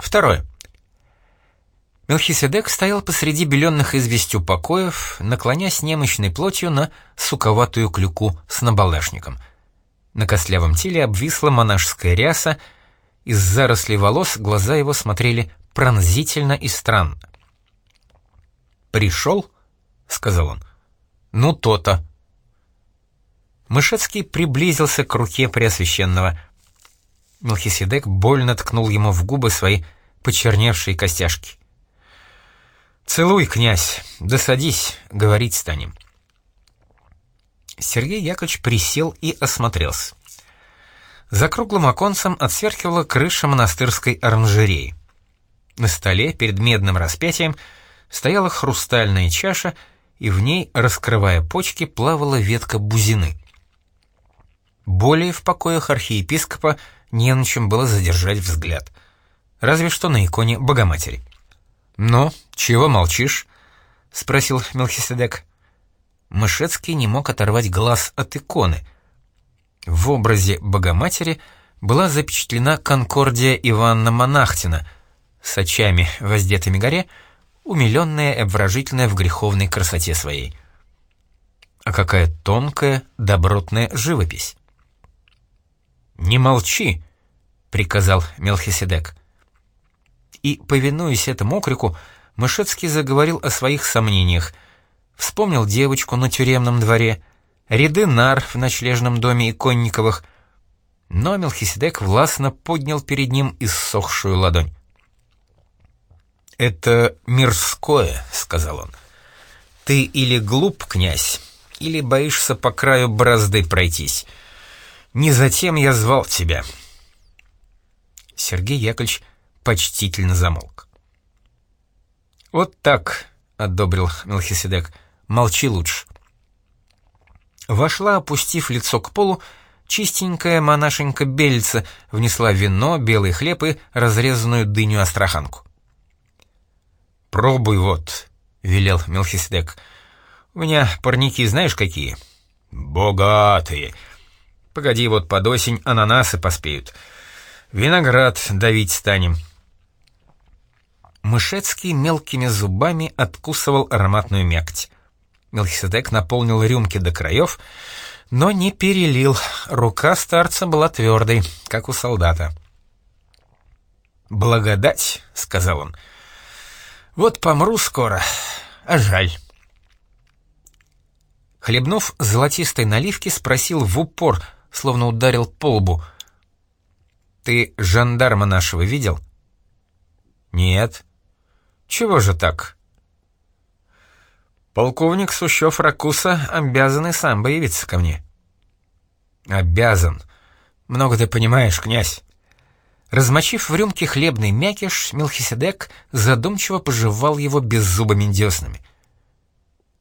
Второе. Мелхиседек стоял посреди беленных известью покоев, наклонясь немощной плотью на суковатую клюку с набалашником. На костлявом теле обвисла монашеская ряса, из зарослей волос глаза его смотрели пронзительно и странно. «Пришел?» — сказал он. «Ну, то-то». Мышецкий приблизился к руке Преосвященного. Мелхиседек больно ткнул ему в губы свои почерневшие костяшки. «Целуй, князь, да садись, говорить станем». Сергей Яковлевич присел и осмотрелся. За круглым оконцем отсверкивала крыша монастырской оранжереи. На столе перед медным распятием стояла хрустальная чаша, и в ней, раскрывая почки, плавала ветка бузины. Более в покоях архиепископа не на чем было задержать взгляд. Разве что на иконе Богоматери. «Ну, чего молчишь?» — спросил Мелхиседек. Мышецкий не мог оторвать глаз от иконы. В образе Богоматери была запечатлена Конкордия Иванна Монахтина с очами, воздетыми горе, умиленная и обворожительная в греховной красоте своей. А какая тонкая, добротная живопись! «Не молчи!» — приказал Мелхиседек. И, повинуясь этому окрику, Мышецкий заговорил о своих сомнениях, вспомнил девочку на тюремном дворе, ряды нар в ночлежном доме Иконниковых, но Мелхиседек властно поднял перед ним иссохшую ладонь. «Это мирское», — сказал он. «Ты или глуп, князь, или боишься по краю борозды пройтись. Не затем я звал тебя». Сергей Яковлевич почтительно замолк. «Вот так», — одобрил Мелхиседек, — «молчи лучше». Вошла, опустив лицо к полу, чистенькая монашенька Бельца, внесла вино, белый хлеб и разрезанную дыню-астраханку. «Пробуй вот», — велел Мелхиседек. «У меня парники знаешь какие?» «Богатые», Погоди, вот под осень ананасы поспеют. Виноград давить станем. Мышецкий мелкими зубами откусывал ароматную мякоть. Мелхиседек наполнил рюмки до краев, но не перелил. Рука старца была твердой, как у солдата. «Благодать», — сказал он. «Вот помру скоро, а жаль». Хлебнув золотистой наливки, спросил в упор — словно ударил по лбу. «Ты жандарма нашего видел?» «Нет». «Чего же так?» «Полковник Сущев Ракуса обязан и сам появиться ко мне». «Обязан. Много ты понимаешь, князь». Размочив в рюмке хлебный мякиш, Мелхиседек задумчиво пожевал его беззубыми деснами.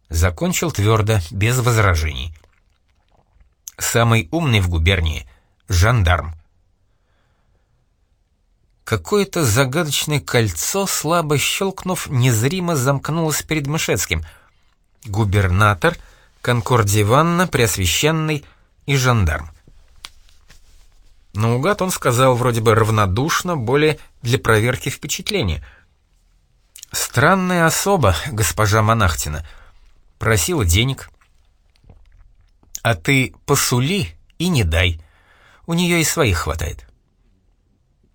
Закончил твердо, без возражений самый умный в губернии, жандарм. Какое-то загадочное кольцо, слабо щелкнув, незримо замкнулось перед Мышецким. Губернатор, Конкордия Ивановна, Преосвященный и жандарм. Наугад он сказал вроде бы равнодушно, более для проверки впечатления. «Странная особа, госпожа Монахтина. Просила денег, а ты посули и не дай. У нее и своих хватает.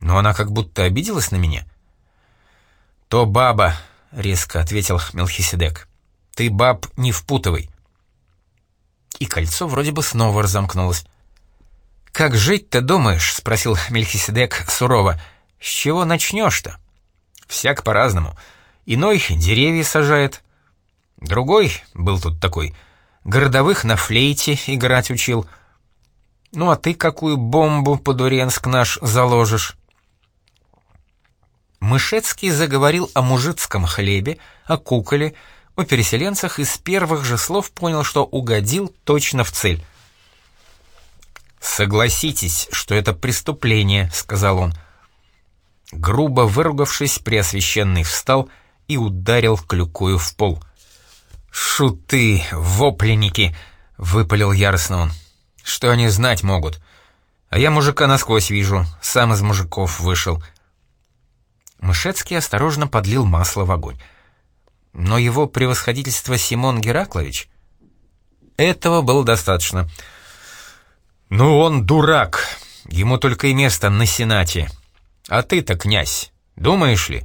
Но она как будто обиделась на меня. «То баба», — резко ответил Мелхиседек. «Ты баб не впутывай». И кольцо вроде бы снова разомкнулось. «Как жить-то думаешь?» — спросил Мельхиседек сурово. «С чего начнешь-то?» «Всяк по-разному. Иной деревья сажает. Другой, был тут такой, городовых на флейте играть учил. Ну а ты какую бомбу под Уренск наш заложишь?» Мышецкий заговорил о мужицком хлебе, о куколе, о переселенцах и с первых же слов понял, что угодил точно в цель. «Согласитесь, что это преступление», — сказал он. Грубо выругавшись, Преосвященный встал и ударил клюкою в пол — «Шуты, вопленники!» — выпалил яростно он. «Что они знать могут? А я мужика насквозь вижу, сам из мужиков вышел». Мышецкий осторожно подлил масло в огонь. Но его превосходительство Симон Гераклович... Этого было достаточно. «Ну он дурак, ему только и место на Сенате. А ты-то, князь, думаешь ли?»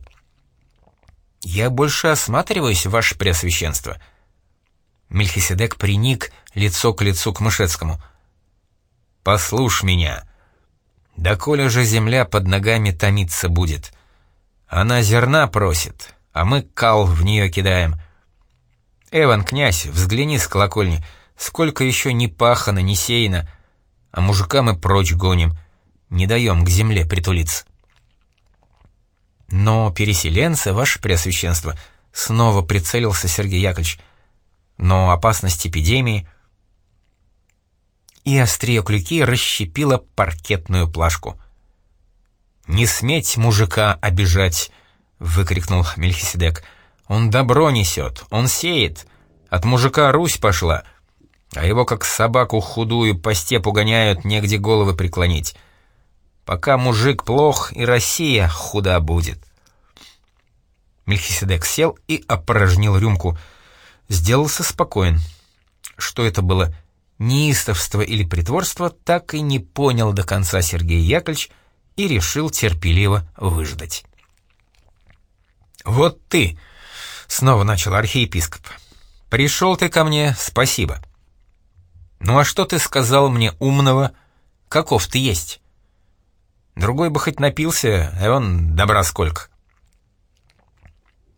«Я больше осматриваюсь, ваше преосвященство». Мельхиседек приник лицо к лицу к Мышецкому. «Послушь меня. Да коли же земля под ногами томиться будет. Она зерна просит, а мы кал в нее кидаем. Эван, князь, взгляни с колокольни, сколько еще не пахано, не сеяно, а мужика мы прочь гоним, не даем к земле притулиться». «Но переселенцы, ваше преосвященство», — снова прицелился Сергей Яковлевич, «но опасность эпидемии...» И острие клюки расщепило паркетную плашку. «Не сметь мужика обижать!» — выкрикнул Мельхиседек. «Он добро несет, он сеет. От мужика Русь пошла, а его как собаку худую по степу гоняют, негде головы преклонить. Пока мужик плох, и Россия худа будет». Мельхиседек сел и опорожнил рюмку. Сделался спокоен. Что это было, неистовство или притворство, так и не понял до конца Сергей Яковлевич и решил терпеливо выждать. «Вот ты!» — снова начал архиепископ. «Пришел ты ко мне, спасибо. Ну а что ты сказал мне умного? Каков ты есть? Другой бы хоть напился, а он добра сколько».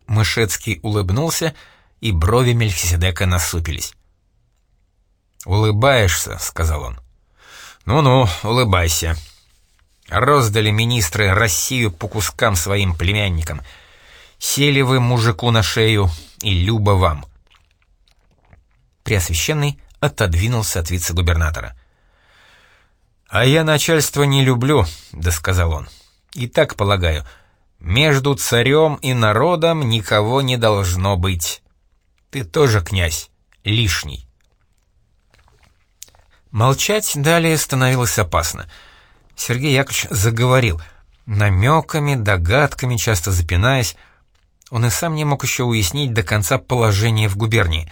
Мышецкий улыбнулся, и брови Мельхиседека насупились. «Улыбаешься», — сказал он. «Ну-ну, улыбайся. Роздали министры Россию по кускам своим племянникам. Сели вы мужику на шею, и любо вам». Преосвященный отодвинулся от вице-губернатора. «А я начальство не люблю», — да сказал он. «И так полагаю, — между царем и народом никого не должно быть. Ты тоже, князь, лишний. Молчать далее становилось опасно. Сергей Яковлевич заговорил, намеками, догадками, часто запинаясь. Он и сам не мог еще уяснить до конца положение в губернии.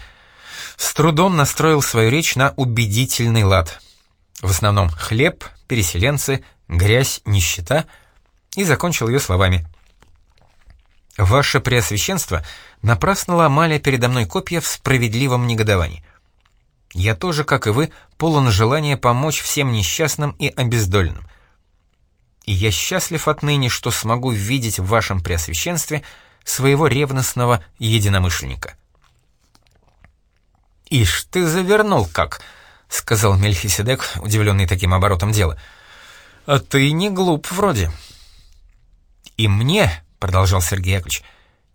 С трудом настроил свою речь на убедительный лад. В основном хлеб, переселенцы, грязь, нищета, и закончил ее словами — «Ваше Преосвященство напрасно ломали передо мной копья в справедливом негодовании. Я тоже, как и вы, полон желания помочь всем несчастным и обездоленным. И я счастлив отныне, что смогу видеть в вашем Преосвященстве своего ревностного единомышленника». «Ишь, ты завернул как!» — сказал Мельхиседек, удивленный таким оборотом дела. «А ты не глуп вроде». «И мне, продолжал Сергей Яковлевич,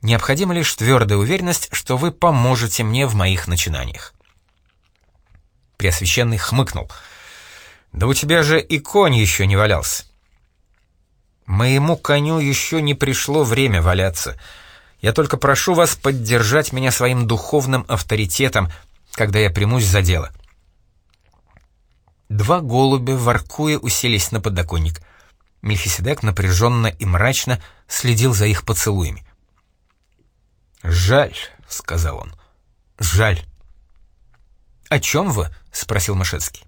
необходима лишь твердая уверенность, что вы поможете мне в моих начинаниях. Преосвященный хмыкнул. «Да у тебя же и конь еще не валялся». «Моему коню еще не пришло время валяться. Я только прошу вас поддержать меня своим духовным авторитетом, когда я примусь за дело». Два голубя, воркуя, уселись на подоконник — Мельхиседек напряженно и мрачно следил за их поцелуями. «Жаль», — сказал он, — «жаль». «О чем вы?» — спросил Мышецкий.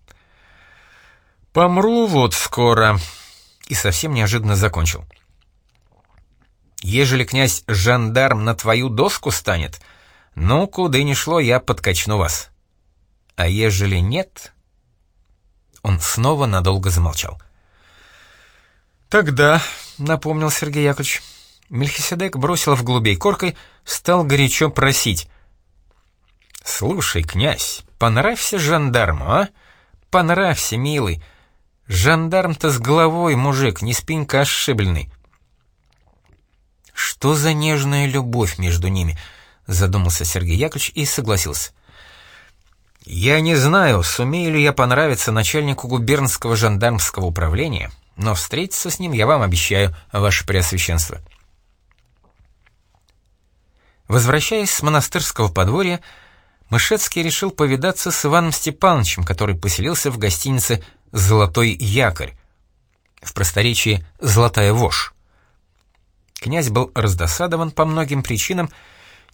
«Помру вот скоро», — и совсем неожиданно закончил. «Ежели князь жандарм на твою доску станет, ну, куда ни шло, я подкачну вас. А ежели нет...» Он снова надолго замолчал. «Тогда», — напомнил Сергей Яковлевич, — Мельхиседек бросил в голубей коркой, стал горячо просить. «Слушай, князь, понравься жандарму, а? Понравься, милый. Жандарм-то с головой, мужик, не спинка ошибленный». «Что за нежная любовь между ними?» — задумался Сергей Яковлевич и согласился. «Я не знаю, сумею ли я понравиться начальнику губернского жандармского управления, но встретиться с ним я вам обещаю, ваше преосвященство». Возвращаясь с монастырского подворья, Мышецкий решил повидаться с Иваном Степановичем, который поселился в гостинице «Золотой якорь», в просторечии «Золотая вошь». Князь был раздосадован по многим причинам,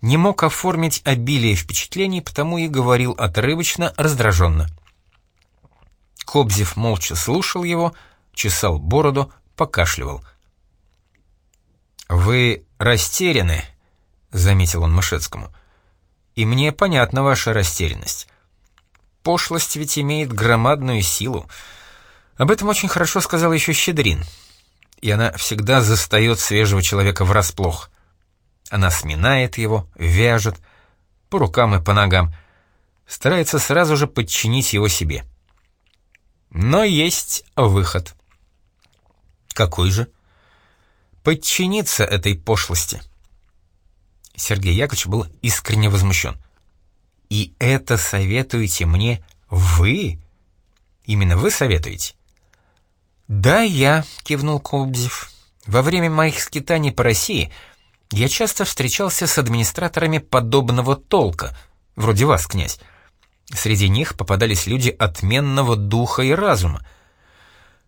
не мог оформить обилие впечатлений, потому и говорил отрывочно, раздраженно. Кобзев молча слушал его, чесал бороду, покашливал. «Вы растеряны», — заметил он Мышецкому. «И мне понятна ваша растерянность. Пошлость ведь имеет громадную силу. Об этом очень хорошо сказал еще Щедрин. И она всегда застает свежего человека врасплох. Она сминает его, вяжет, по рукам и по ногам, старается сразу же подчинить его себе. Но есть выход. Какой же? Подчиниться этой пошлости. Сергей Яковлевич был искренне возмущен. «И это советуете мне вы? Именно вы советуете?» «Да, я», — кивнул Кобзев. «Во время моих скитаний по России я часто встречался с администраторами подобного толка, вроде вас, князь. Среди них попадались люди отменного духа и разума.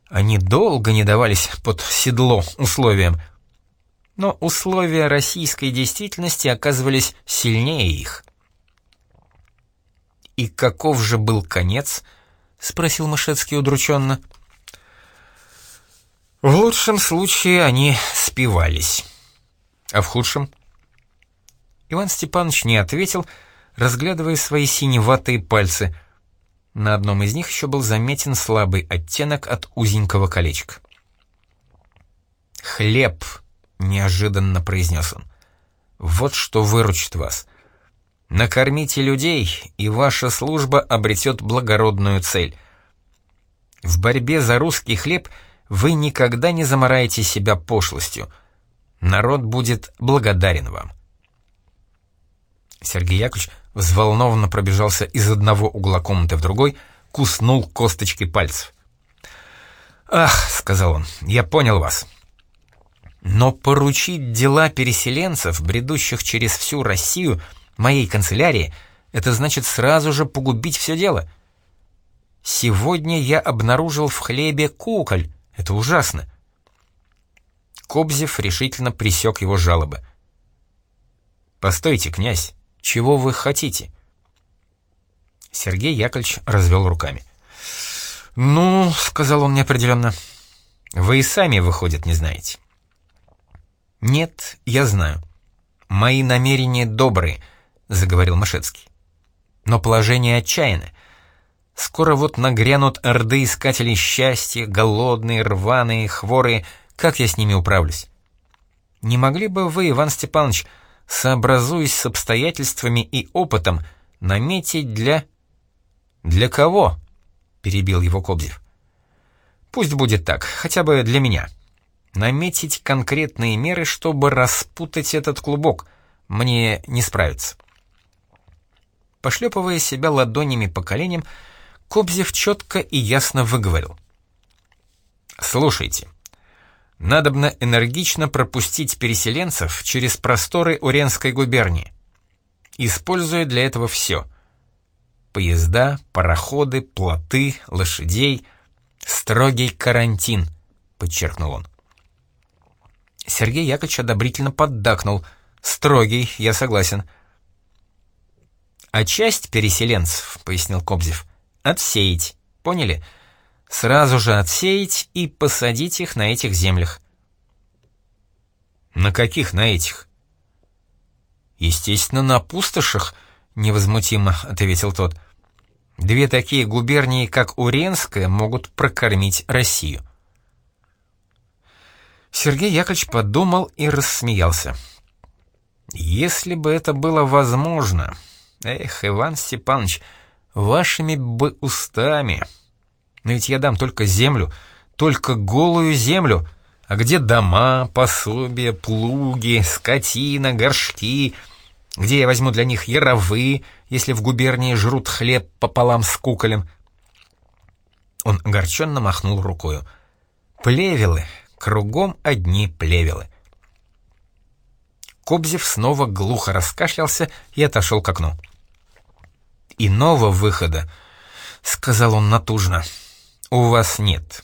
Они долго не давались под седло условиям, но условия российской действительности оказывались сильнее их. «И каков же был конец?» — спросил Мышецкий удрученно. «В лучшем случае они спивались. А в худшем?» Иван Степанович не ответил, разглядывая свои синеватые пальцы. На одном из них еще был заметен слабый оттенок от узенького колечка. «Хлеб», — неожиданно произнес он, — «вот что выручит вас. Накормите людей, и ваша служба обретет благородную цель. В борьбе за русский хлеб вы никогда не замораете себя пошлостью. Народ будет благодарен вам. Сергей Яковлевич взволнованно пробежался из одного угла комнаты в другой, куснул косточки пальцев. «Ах», — сказал он, — «я понял вас. Но поручить дела переселенцев, бредущих через всю Россию, — моей канцелярии, это значит сразу же погубить все дело. Сегодня я обнаружил в хлебе куколь. Это ужасно. Кобзев решительно пресек его жалобы. «Постойте, князь, чего вы хотите?» Сергей Яковлевич развел руками. «Ну, — сказал он неопределенно, — вы и сами, выходит, не знаете». «Нет, я знаю. Мои намерения добрые —— заговорил Мышецкий. «Но положение отчаянное. Скоро вот нагрянут орды искателей счастья, голодные, рваные, хворые. Как я с ними управлюсь? Не могли бы вы, Иван Степанович, сообразуясь с обстоятельствами и опытом, наметить для...» «Для кого?» — перебил его Кобзев. «Пусть будет так, хотя бы для меня. Наметить конкретные меры, чтобы распутать этот клубок. Мне не справиться». Пошлепывая себя ладонями по коленям, Кобзев четко и ясно выговорил. «Слушайте, надобно энергично пропустить переселенцев через просторы Уренской губернии, используя для этого все — поезда, пароходы, плоты, лошадей, строгий карантин», — подчеркнул он. Сергей Яковлевич одобрительно поддакнул. «Строгий, я согласен. А часть переселенцев, пояснил Кобзев, отсеять. Поняли? Сразу же отсеять и посадить их на этих землях. На каких на этих? Естественно, на пустошах, невозмутимо ответил тот. Две такие губернии, как Уренская, могут прокормить Россию. Сергей Яковлевич подумал и рассмеялся. Если бы это было возможно, Эх, Иван Степанович, вашими бы устами. Но ведь я дам только землю, только голую землю. А где дома, пособия, плуги, скотина, горшки? Где я возьму для них яровы, если в губернии жрут хлеб пополам с куколем? Он огорченно махнул рукою. Плевелы, кругом одни плевелы. Кобзев снова глухо раскашлялся и отошел к окну. «Иного выхода», — сказал он натужно, — «у вас нет.